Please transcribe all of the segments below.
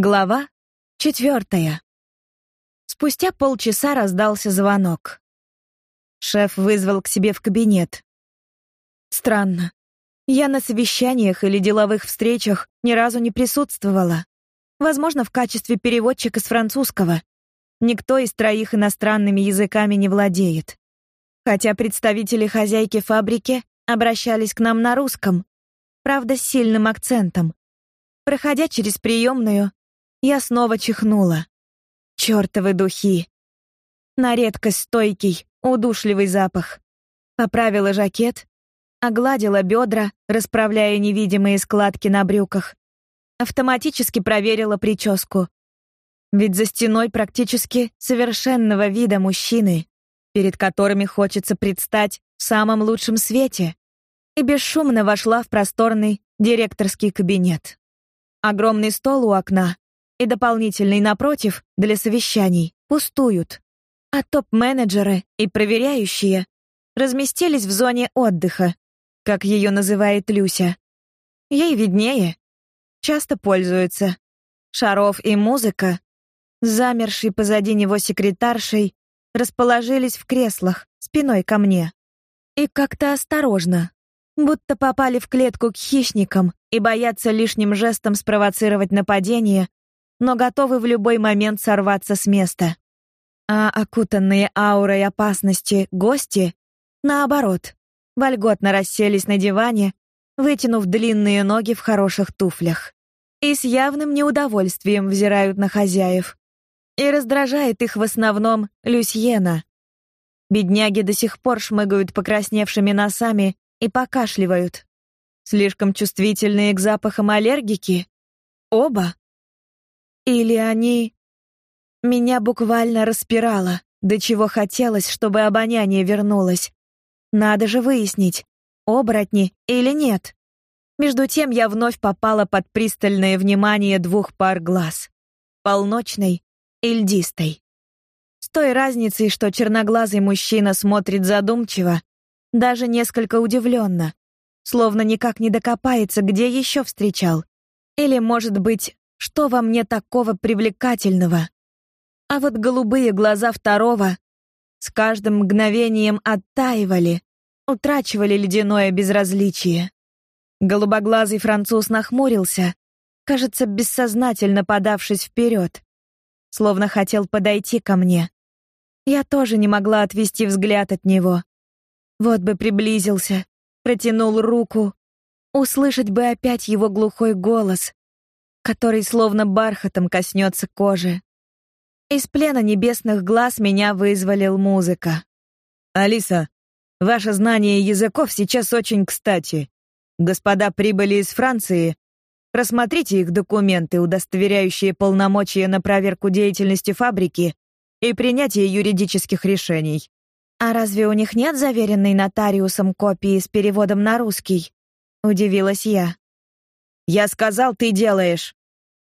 Глава четвертая. Спустя полчаса раздался звонок. Шеф вызвал к себе в кабинет. Странно. Я на совещаниях или деловых встречах ни разу не присутствовала. Возможно, в качестве переводчика с французского. Никто из троих иностранными языками не владеет. Хотя представители хозяйки фабрики обращались к нам на русском, правда, с сильным акцентом. Проходя через приемную, я снова чихнула. Чёртовы духи. На редкость стойкий, удушливый запах. Поправила жакет, огладила бедра, расправляя невидимые складки на брюках. Автоматически проверила прическу. Ведь за стеной практически совершенного вида мужчины, перед которыми хочется предстать в самом лучшем свете. И бесшумно вошла в просторный директорский кабинет. Огромный стол у окна и дополнительный напротив для совещаний пустуют, а топ-менеджеры и проверяющие разместились в зоне отдыха, как ее называет Люся. Ей виднее. Часто пользуются. Шаров и музыка, замерший позади него секретаршей, расположились в креслах, спиной ко мне. И как-то осторожно, будто попали в клетку к хищникам и боятся лишним жестом спровоцировать нападение но готовы в любой момент сорваться с места. А окутанные аурой опасности гости, наоборот, вольготно расселись на диване, вытянув длинные ноги в хороших туфлях. И с явным неудовольствием взирают на хозяев. И раздражает их в основном Люсьена. Бедняги до сих пор шмыгают покрасневшими носами и покашливают. Слишком чувствительные к запахам аллергики? Оба? Или они... Меня буквально распирало, до чего хотелось, чтобы обоняние вернулось. Надо же выяснить, оборотни или нет. Между тем я вновь попала под пристальное внимание двух пар глаз. Полночной и льдистой. С той разницей, что черноглазый мужчина смотрит задумчиво, даже несколько удивленно, словно никак не докопается, где еще встречал. Или, может быть, что во мне такого привлекательного? А вот голубые глаза второго с каждым мгновением оттаивали, утрачивали ледяное безразличие. Голубоглазый француз нахмурился, кажется, бессознательно подавшись вперед, словно хотел подойти ко мне. Я тоже не могла отвести взгляд от него. Вот бы приблизился, протянул руку, услышать бы опять его глухой голос, который словно бархатом коснется кожи. Из плена небесных глаз меня вызволил музыка. Алиса, ваше знание языков сейчас очень кстати. Господа прибыли из Франции. Просмотрите их документы, удостоверяющие полномочия на проверку деятельности фабрики и принятие юридических решений. А разве у них нет заверенной нотариусом копии с переводом на русский? удивилась я. Я сказал, ты делаешь,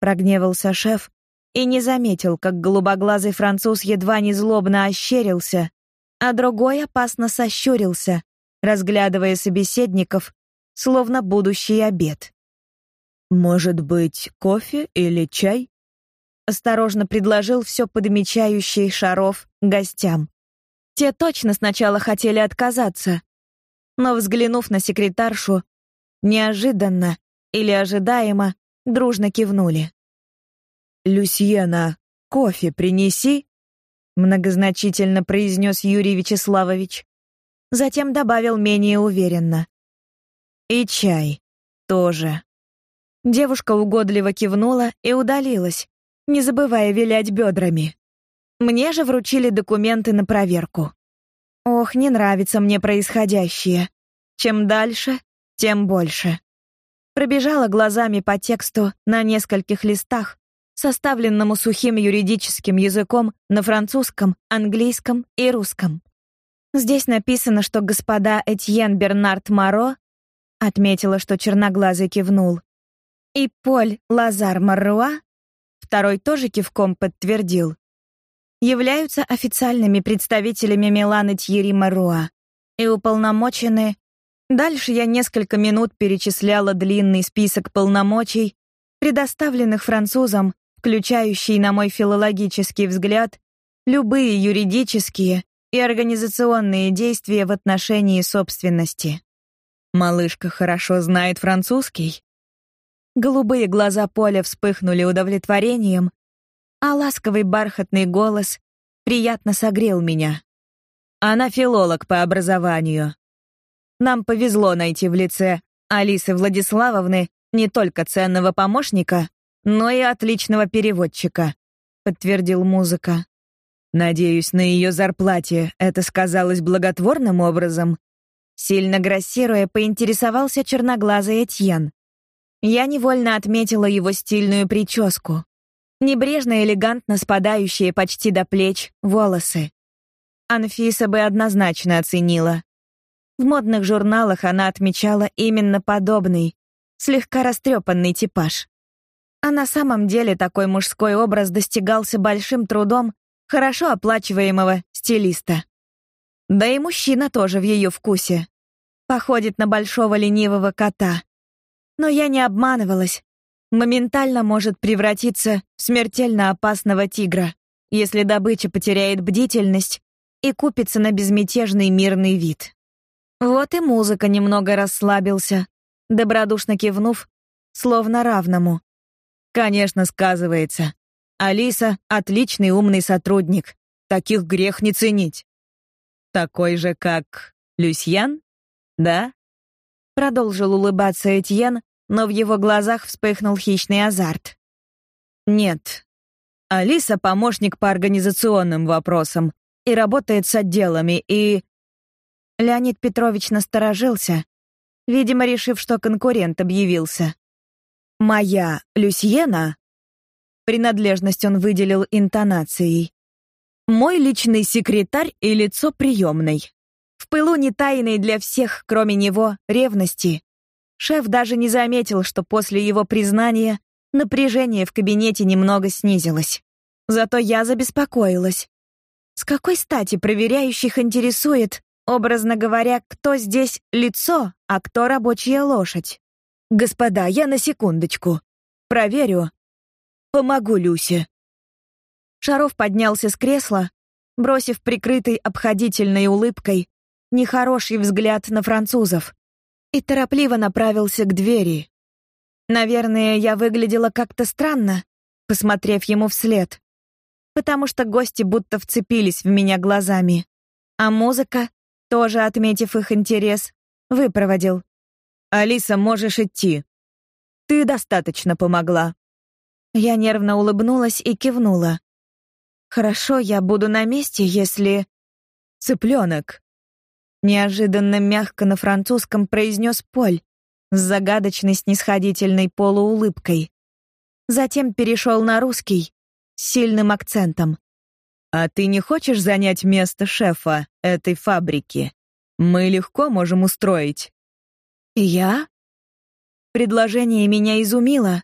прогневался шеф и не заметил, как голубоглазый француз едва не злобно ощерился, а другой опасно сощурился, разглядывая собеседников, словно будущий обед. Может быть, кофе или чай? осторожно предложил все подмечающий Шаров гостям. Те точно сначала хотели отказаться, но взглянув на секретаршу, неожиданно или ожидаемо дружно кивнули. «Люсьена, кофе принеси», — многозначительно произнес Юрий Вячеславович. Затем добавил менее уверенно. «И чай тоже». Девушка угодливо кивнула и удалилась, не забывая вилять бедрами. Мне же вручили документы на проверку. Ох, не нравится мне происходящее. Чем дальше, тем больше пробежала глазами по тексту на нескольких листах, составленному сухим юридическим языком на французском, английском и русском. Здесь написано, что господа Этьен Бернард Маро отметила, что черноглазый кивнул. И Поль Лазар Марруа, второй тоже кивком подтвердил. являются официальными представителями Миланы Тьерри Маруа и уполномочены Дальше я несколько минут перечисляла длинный список полномочий, предоставленных французам, включающий, на мой филологический взгляд, любые юридические и организационные действия в отношении собственности. Малышка хорошо знает французский. Голубые глаза Поля вспыхнули удовлетворением, а ласковый бархатный голос приятно согрел меня. Она филолог по образованию. Нам повезло найти в лице Алисы Владиславовны не только ценного помощника, но и отличного переводчика, подтвердил музыка. Надеюсь, на ее зарплате это сказалось благотворным образом. Сильно грассируя, поинтересовался черноглазый Этьен. Я невольно отметила его стильную прическу. Небрежно элегантно спадающие почти до плеч волосы. Анфиса бы однозначно оценила. В модных журналах она отмечала именно подобный, слегка растрепанный типаж. А на самом деле такой мужской образ достигался большим трудом хорошо оплачиваемого стилиста. Да и мужчина тоже в ее вкусе. Походит на большого ленивого кота. Но я не обманывалась. Моментально может превратиться в смертельно опасного тигра, если добыча потеряет бдительность и купится на безмятежный мирный вид. Вот и музыка немного расслабился, добродушно кивнув, словно равному. Конечно, сказывается. Алиса отличный умный сотрудник. Таких грех не ценить. Такой же, как Люсьян? Да? Продолжил улыбаться Этьен, но в его глазах вспыхнул хищный азарт. Нет. Алиса помощник по организационным вопросам и работает с отделами, и Леонид Петрович насторожился, видимо, решив, что конкурент объявился. Моя Люсьена, принадлежность он выделил интонацией. Мой личный секретарь и лицо приемной. В пылу не тайной для всех, кроме него, ревности. Шеф даже не заметил, что после его признания напряжение в кабинете немного снизилось. Зато я забеспокоилась. С какой стати проверяющих интересует, Образно говоря, кто здесь лицо, а кто рабочая лошадь? Господа, я на секундочку. Проверю. Помогу Люсе. Шаров поднялся с кресла, бросив прикрытой обходительной улыбкой нехороший взгляд на французов и торопливо направился к двери. Наверное, я выглядела как-то странно, посмотрев ему вслед, потому что гости будто вцепились в меня глазами, а музыка тоже отметив их интерес, выпроводил. «Алиса, можешь идти. Ты достаточно помогла». Я нервно улыбнулась и кивнула. «Хорошо, я буду на месте, если...» «Цыпленок», — неожиданно мягко на французском произнес Поль с загадочной снисходительной полуулыбкой. Затем перешел на русский с сильным акцентом. А ты не хочешь занять место шефа этой фабрики? Мы легко можем устроить. Я? Предложение меня изумило,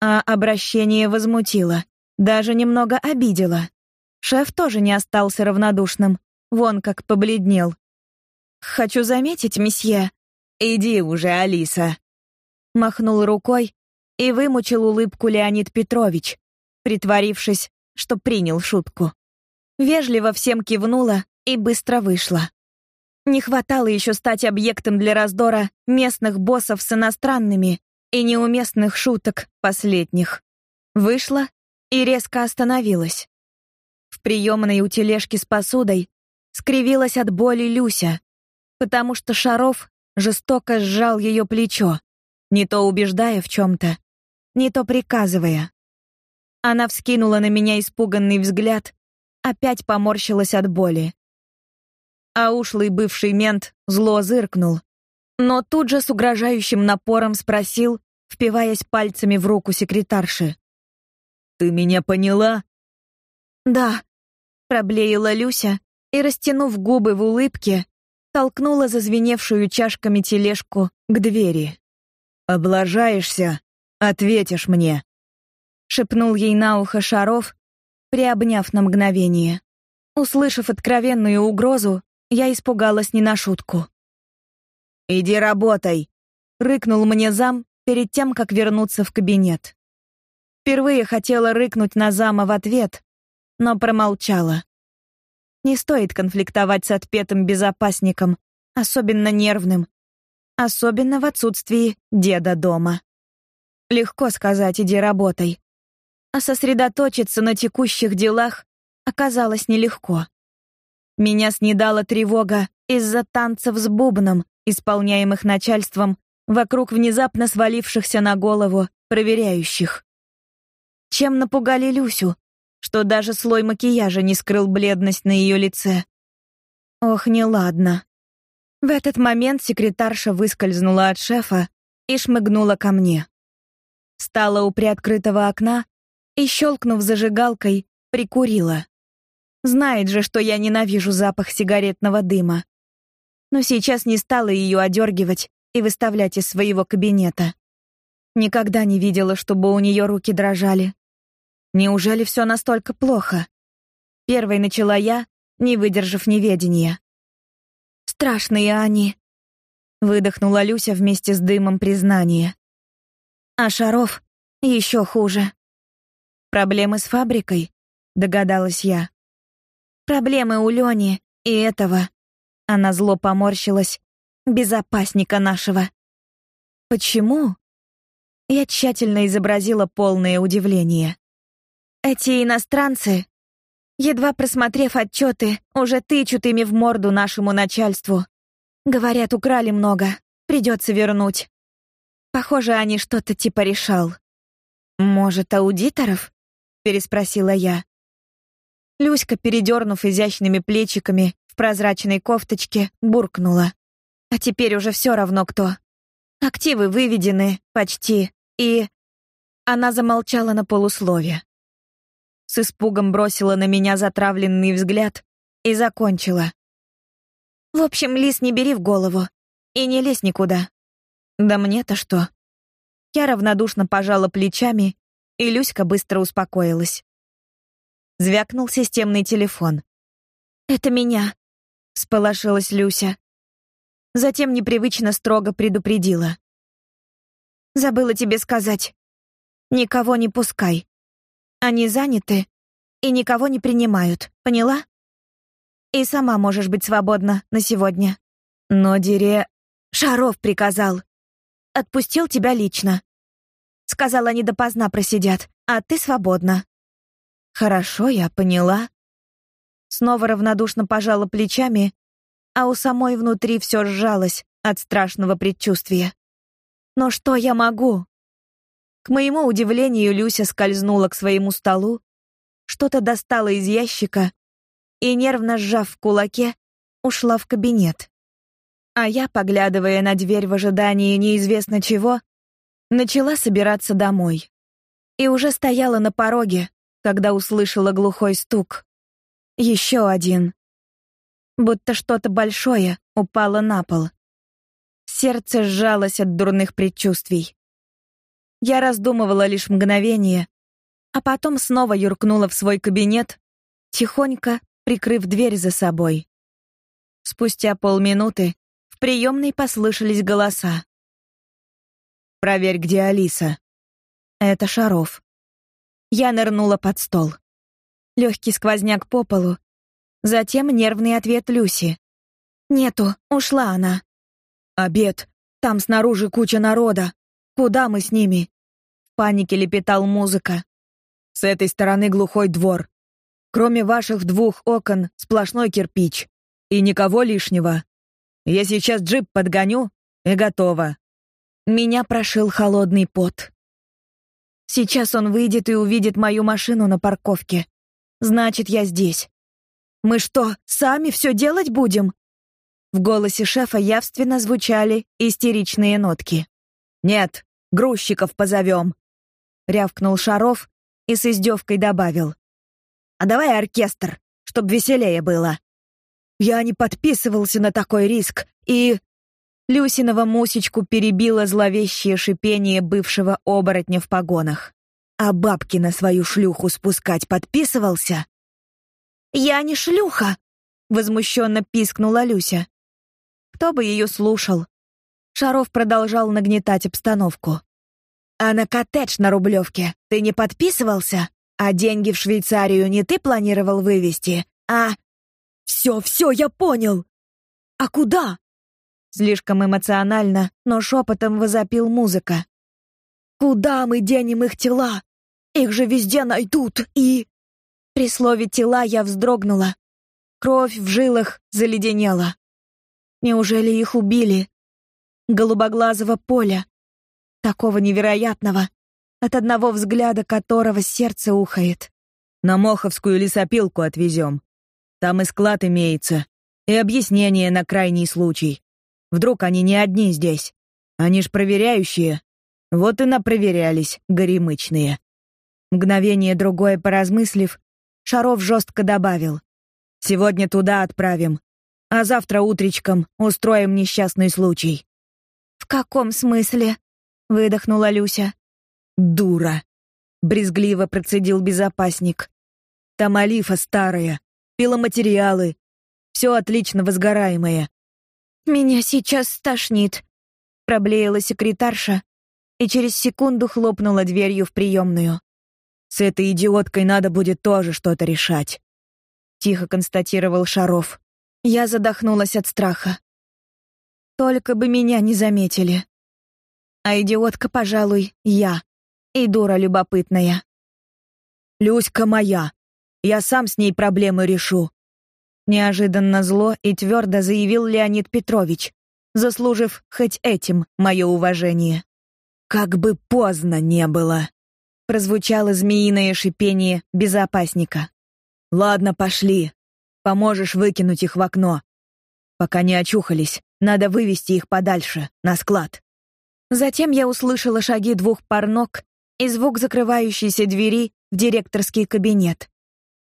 а обращение возмутило, даже немного обидело. Шеф тоже не остался равнодушным, вон как побледнел. Хочу заметить, месье. Иди уже, Алиса. Махнул рукой и вымучил улыбку Леонид Петрович, притворившись, что принял шутку. Вежливо всем кивнула и быстро вышла. Не хватало еще стать объектом для раздора местных боссов с иностранными и неуместных шуток последних. Вышла и резко остановилась. В приемной у тележки с посудой скривилась от боли Люся, потому что Шаров жестоко сжал ее плечо, не то убеждая в чем то не то приказывая. Она вскинула на меня испуганный взгляд опять поморщилась от боли. А ушлый бывший мент зло зыркнул, но тут же с угрожающим напором спросил, впиваясь пальцами в руку секретарши. «Ты меня поняла?» «Да», — проблеяла Люся и, растянув губы в улыбке, толкнула зазвеневшую чашками тележку к двери. «Облажаешься, ответишь мне», — шепнул ей на ухо Шаров, приобняв на мгновение. Услышав откровенную угрозу, я испугалась не на шутку. «Иди работай!» — рыкнул мне зам перед тем, как вернуться в кабинет. Впервые хотела рыкнуть на зама в ответ, но промолчала. Не стоит конфликтовать с отпетым безопасником, особенно нервным, особенно в отсутствии деда дома. Легко сказать «иди работай», а сосредоточиться на текущих делах оказалось нелегко. Меня снедала тревога из-за танцев с бубном, исполняемых начальством вокруг внезапно свалившихся на голову проверяющих. Чем напугали Люсю, что даже слой макияжа не скрыл бледность на ее лице. Ох, неладно. В этот момент секретарша выскользнула от шефа и шмыгнула ко мне. Стала у приоткрытого окна и, щелкнув зажигалкой, прикурила. Знает же, что я ненавижу запах сигаретного дыма. Но сейчас не стала ее одергивать и выставлять из своего кабинета. Никогда не видела, чтобы у нее руки дрожали. Неужели все настолько плохо? Первой начала я, не выдержав неведения. Страшные они. Выдохнула Люся вместе с дымом признания. А Шаров еще хуже. Проблемы с фабрикой, догадалась я. Проблемы у Лёни и этого. Она зло поморщилась. Безопасника нашего. Почему? Я тщательно изобразила полное удивление. Эти иностранцы Едва просмотрев отчеты, уже тычут ими в морду нашему начальству. Говорят, украли много, придется вернуть. Похоже, они что-то типа решал. Может, аудиторов? переспросила я. Люська, передернув изящными плечиками в прозрачной кофточке, буркнула: "А теперь уже все равно кто. Активы выведены почти, и она замолчала на полуслове с испугом бросила на меня затравленный взгляд и закончила. В общем, лис не бери в голову и не лезь никуда. Да мне-то что? Я равнодушно пожала плечами, и Люська быстро успокоилась. Звякнул системный телефон. Это меня, сполошилась Люся. Затем непривычно строго предупредила. Забыла тебе сказать. Никого не пускай. Они заняты и никого не принимают, поняла? И сама можешь быть свободна на сегодня. Но Дире Шаров приказал. Отпустил тебя лично. Сказал, они допоздна просидят, а ты свободна. Хорошо, я поняла. Снова равнодушно пожала плечами, а у самой внутри все сжалось от страшного предчувствия. Но что я могу? К моему удивлению, Люся скользнула к своему столу, что-то достала из ящика и, нервно сжав в кулаке, ушла в кабинет. А я, поглядывая на дверь в ожидании неизвестно чего, начала собираться домой. И уже стояла на пороге, когда услышала глухой стук. Еще один. Будто что-то большое упало на пол. Сердце сжалось от дурных предчувствий. Я раздумывала лишь мгновение, а потом снова юркнула в свой кабинет, тихонько прикрыв дверь за собой. Спустя полминуты в приемной послышались голоса. «Проверь, где Алиса». «Это Шаров». Я нырнула под стол. Легкий сквозняк по полу, затем нервный ответ Люси. «Нету, ушла она». «Обед. Там снаружи куча народа. Куда мы с ними? В панике лепетал музыка. С этой стороны глухой двор. Кроме ваших двух окон, сплошной кирпич. И никого лишнего. Я сейчас джип подгоню и готово. Меня прошил холодный пот. Сейчас он выйдет и увидит мою машину на парковке. Значит, я здесь. Мы что, сами все делать будем? В голосе шефа явственно звучали истеричные нотки. Нет, грузчиков позовем!» — рявкнул Шаров и с издевкой добавил. «А давай оркестр, чтоб веселее было!» «Я не подписывался на такой риск, и...» Люсинова мусечку перебило зловещее шипение бывшего оборотня в погонах. А бабки на свою шлюху спускать подписывался? Я не шлюха, возмущенно пискнула Люся. Кто бы ее слушал? Шаров продолжал нагнетать обстановку. А на коттедж на Рублевке ты не подписывался? А деньги в Швейцарию не ты планировал вывести, а Все, все, я понял. А куда? Слишком эмоционально, но шепотом возопил музыка. Куда мы денем их тела? Их же везде найдут и При слове тела я вздрогнула. Кровь в жилах заледенела. Неужели их убили? Голубоглазого поля, такого невероятного, от одного взгляда которого сердце ухает. На Моховскую лесопилку отвезем. Там и склад имеется, и объяснение на крайний случай. Вдруг они не одни здесь. Они ж проверяющие. Вот и напроверялись, горемычные. Мгновение другое поразмыслив, Шаров жестко добавил: "Сегодня туда отправим, а завтра утречком устроим несчастный случай". Каком смысле? выдохнула Люся. Дура, брезгливо процедил безопасник. Там олифа старая, пиломатериалы, все отлично возгораемое. Меня сейчас стошнит, проблеяла секретарша и через секунду хлопнула дверью в приемную. С этой идиоткой надо будет тоже что-то решать, тихо констатировал Шаров. Я задохнулась от страха. Только бы меня не заметили. А идиотка, пожалуй, я. И дура любопытная. Люська моя. Я сам с ней проблемы решу. Неожиданно зло и твердо заявил Леонид Петрович, заслужив хоть этим мое уважение. Как бы поздно не было, прозвучало змеиное шипение безопасника. Ладно, пошли. Поможешь выкинуть их в окно. Пока не очухались, надо вывести их подальше, на склад. Затем я услышала шаги двух пар ног и звук закрывающейся двери в директорский кабинет.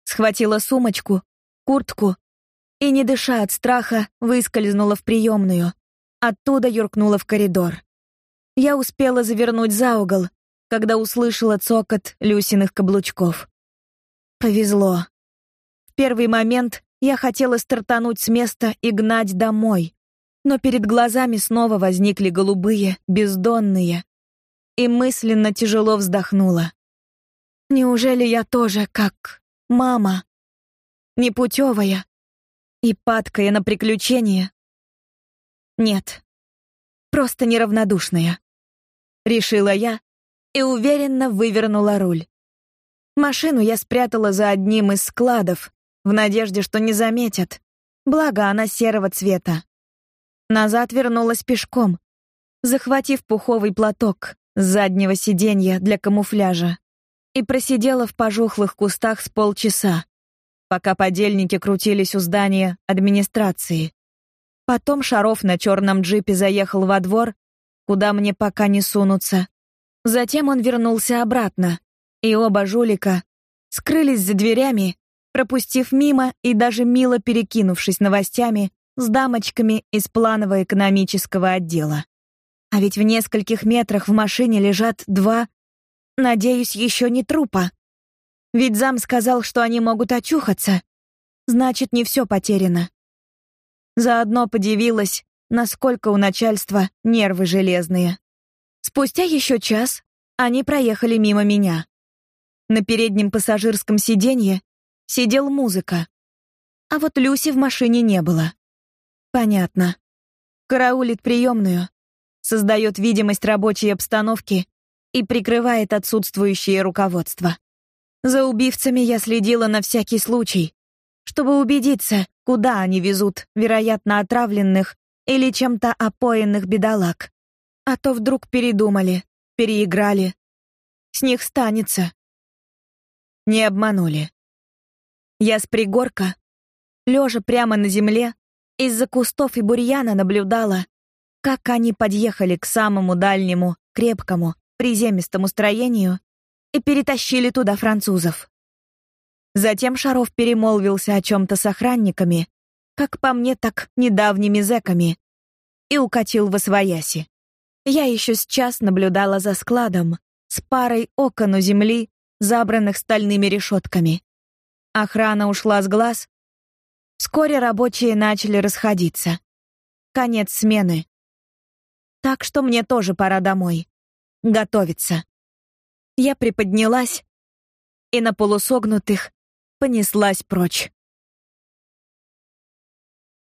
Схватила сумочку, куртку и, не дыша от страха, выскользнула в приемную. Оттуда юркнула в коридор. Я успела завернуть за угол, когда услышала цокот Люсиных каблучков. Повезло. В первый момент я хотела стартануть с места и гнать домой, но перед глазами снова возникли голубые, бездонные, и мысленно тяжело вздохнула. Неужели я тоже как мама, непутевая и падкая на приключения? Нет, просто неравнодушная. Решила я и уверенно вывернула руль. Машину я спрятала за одним из складов, в надежде, что не заметят. Благо она серого цвета. Назад вернулась пешком, захватив пуховый платок с заднего сиденья для камуфляжа, и просидела в пожухлых кустах с полчаса, пока подельники крутились у здания администрации. Потом Шаров на черном джипе заехал во двор, куда мне пока не сунуться. Затем он вернулся обратно, и оба жулика скрылись за дверями, пропустив мимо и даже мило перекинувшись новостями с дамочками из планово-экономического отдела. А ведь в нескольких метрах в машине лежат два, надеюсь, еще не трупа. Ведь зам сказал, что они могут очухаться. Значит, не все потеряно. Заодно подивилась, насколько у начальства нервы железные. Спустя еще час они проехали мимо меня. На переднем пассажирском сиденье сидел музыка. А вот Люси в машине не было. Понятно. Караулит приемную, создает видимость рабочей обстановки и прикрывает отсутствующее руководство. За убивцами я следила на всякий случай, чтобы убедиться, куда они везут, вероятно, отравленных или чем-то опоенных бедолаг. А то вдруг передумали, переиграли. С них станется. Не обманули. Я с пригорка, лежа прямо на земле, из-за кустов и бурьяна наблюдала, как они подъехали к самому дальнему, крепкому, приземистому строению и перетащили туда французов. Затем Шаров перемолвился о чем то с охранниками, как по мне, так недавними зэками, и укатил во свояси. Я еще с час наблюдала за складом, с парой окон у земли, забранных стальными решетками. Охрана ушла с глаз. Вскоре рабочие начали расходиться. Конец смены. Так что мне тоже пора домой. Готовиться. Я приподнялась и на полусогнутых понеслась прочь.